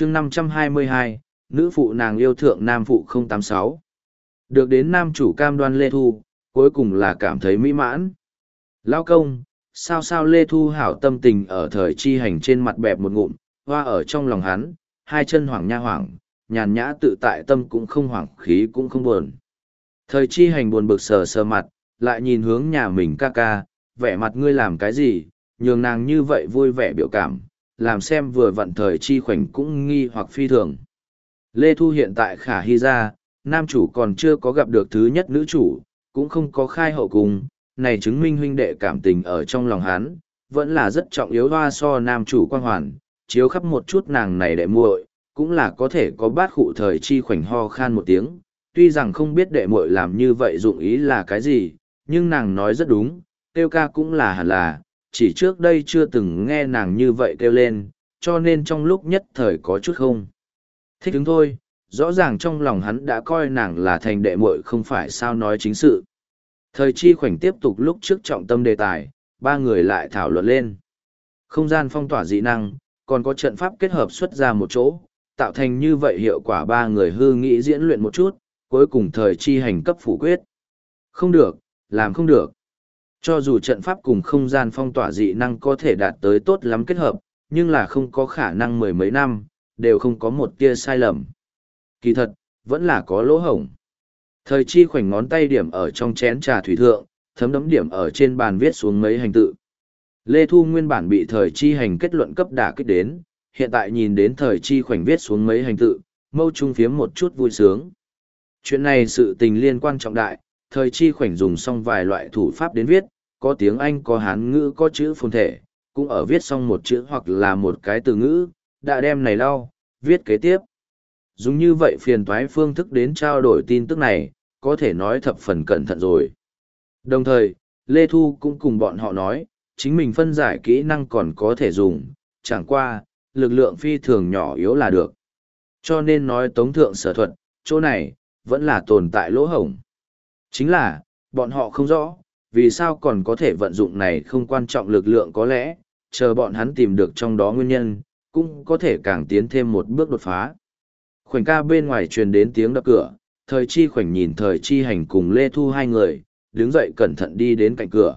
chương 522, nữ phụ nàng yêu thượng nam phụ 086. Được đến nam chủ cam đoan Lê Thu, cuối cùng là cảm thấy mỹ mãn. Lao công, sao sao Lê Thu hảo tâm tình ở thời chi hành trên mặt bẹp một ngụm, hoa ở trong lòng hắn, hai chân hoảng nha hoảng, nhàn nhã tự tại tâm cũng không hoảng khí cũng không buồn. Thời chi hành buồn bực sờ sờ mặt, lại nhìn hướng nhà mình ca ca, vẻ mặt ngươi làm cái gì, nhường nàng như vậy vui vẻ biểu cảm, làm xem vừa vặn thời chi khoảnh cũng nghi hoặc phi thường. Lê Thu hiện tại khả hy ra, nam chủ còn chưa có gặp được thứ nhất nữ chủ, cũng không có khai hậu cùng, này chứng minh huynh đệ cảm tình ở trong lòng hắn, vẫn là rất trọng yếu hoa so nam chủ quan hoàn, chiếu khắp một chút nàng này đệ muội, cũng là có thể có bát khụ thời chi khoảnh ho khan một tiếng, tuy rằng không biết đệ muội làm như vậy dụng ý là cái gì, nhưng nàng nói rất đúng, tiêu ca cũng là hẳn là, chỉ trước đây chưa từng nghe nàng như vậy kêu lên, cho nên trong lúc nhất thời có chút không. Thích ứng thôi, rõ ràng trong lòng hắn đã coi nàng là thành đệ muội không phải sao nói chính sự. Thời chi khoảnh tiếp tục lúc trước trọng tâm đề tài, ba người lại thảo luận lên. Không gian phong tỏa dị năng, còn có trận pháp kết hợp xuất ra một chỗ, tạo thành như vậy hiệu quả ba người hư nghĩ diễn luyện một chút, cuối cùng thời chi hành cấp phủ quyết. Không được, làm không được. Cho dù trận pháp cùng không gian phong tỏa dị năng có thể đạt tới tốt lắm kết hợp, nhưng là không có khả năng mười mấy năm, đều không có một tia sai lầm. Kỳ thật, vẫn là có lỗ hổng. Thời chi khoảnh ngón tay điểm ở trong chén trà thủy thượng, thấm đấm điểm ở trên bàn viết xuống mấy hành tự. Lê Thu nguyên bản bị thời chi hành kết luận cấp đả kích đến, hiện tại nhìn đến thời chi khoảnh viết xuống mấy hành tự, mâu trung phiếm một chút vui sướng. Chuyện này sự tình liên quan trọng đại, thời chi khoảnh dùng xong vài loại thủ pháp đến viết, có tiếng Anh có hán ngữ có chữ phồn thể, cũng ở viết xong một chữ hoặc là một cái từ ngữ, đã đem này lau, viết kế tiếp. Dùng như vậy phiền toái phương thức đến trao đổi tin tức này, có thể nói thập phần cẩn thận rồi. Đồng thời, Lê Thu cũng cùng bọn họ nói, chính mình phân giải kỹ năng còn có thể dùng, chẳng qua, lực lượng phi thường nhỏ yếu là được. Cho nên nói tống thượng sở thuật, chỗ này, vẫn là tồn tại lỗ hổng. Chính là, bọn họ không rõ, vì sao còn có thể vận dụng này không quan trọng lực lượng có lẽ, chờ bọn hắn tìm được trong đó nguyên nhân, cũng có thể càng tiến thêm một bước đột phá. Khoảnh ca bên ngoài truyền đến tiếng đập cửa, thời chi khoảnh nhìn thời chi hành cùng Lê Thu hai người, đứng dậy cẩn thận đi đến cạnh cửa.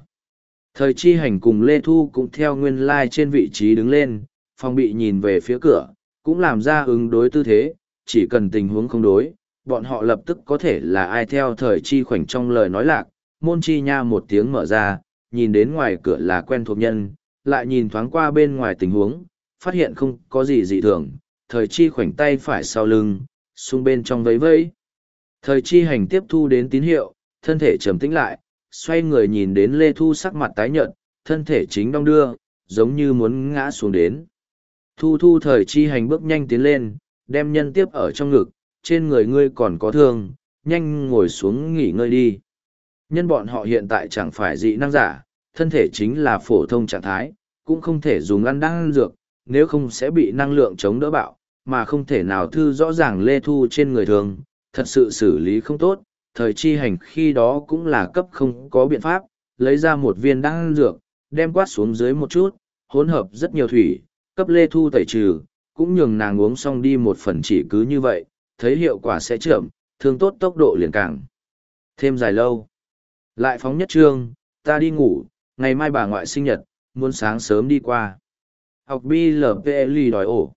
Thời chi hành cùng Lê Thu cũng theo nguyên lai like trên vị trí đứng lên, phòng bị nhìn về phía cửa, cũng làm ra ứng đối tư thế, chỉ cần tình huống không đối, bọn họ lập tức có thể là ai theo thời chi khoảnh trong lời nói lạc, môn chi nha một tiếng mở ra, nhìn đến ngoài cửa là quen thuộc nhân, lại nhìn thoáng qua bên ngoài tình huống, phát hiện không có gì dị thường, thời chi khoảnh tay phải sau lưng, xung bên trong vấy vấy. Thời chi hành tiếp thu đến tín hiệu, thân thể trầm tĩnh lại, xoay người nhìn đến Lê Thu sắc mặt tái nhợt, thân thể chính đong đưa, giống như muốn ngã xuống đến. Thu thu thời chi hành bước nhanh tiến lên, đem nhân tiếp ở trong ngực, trên người ngươi còn có thương, nhanh ngồi xuống nghỉ ngơi đi. Nhân bọn họ hiện tại chẳng phải dị năng giả, thân thể chính là phổ thông trạng thái, cũng không thể dùng ăn đăng dược, nếu không sẽ bị năng lượng chống đỡ bạo, mà không thể nào thư rõ ràng lê thu trên người thường, thật sự xử lý không tốt, thời chi hành khi đó cũng là cấp không có biện pháp, lấy ra một viên đăng dược, đem quát xuống dưới một chút, hỗn hợp rất nhiều thủy, cấp lê thu tẩy trừ, cũng nhường nàng uống xong đi một phần chỉ cứ như vậy, thấy hiệu quả sẽ chậm, thương tốt tốc độ liền càng. Thêm dài lâu. Lại phóng nhất trương, ta đi ngủ, ngày mai bà ngoại sinh nhật, muốn sáng sớm đi qua. Học BLPL đòi ổ.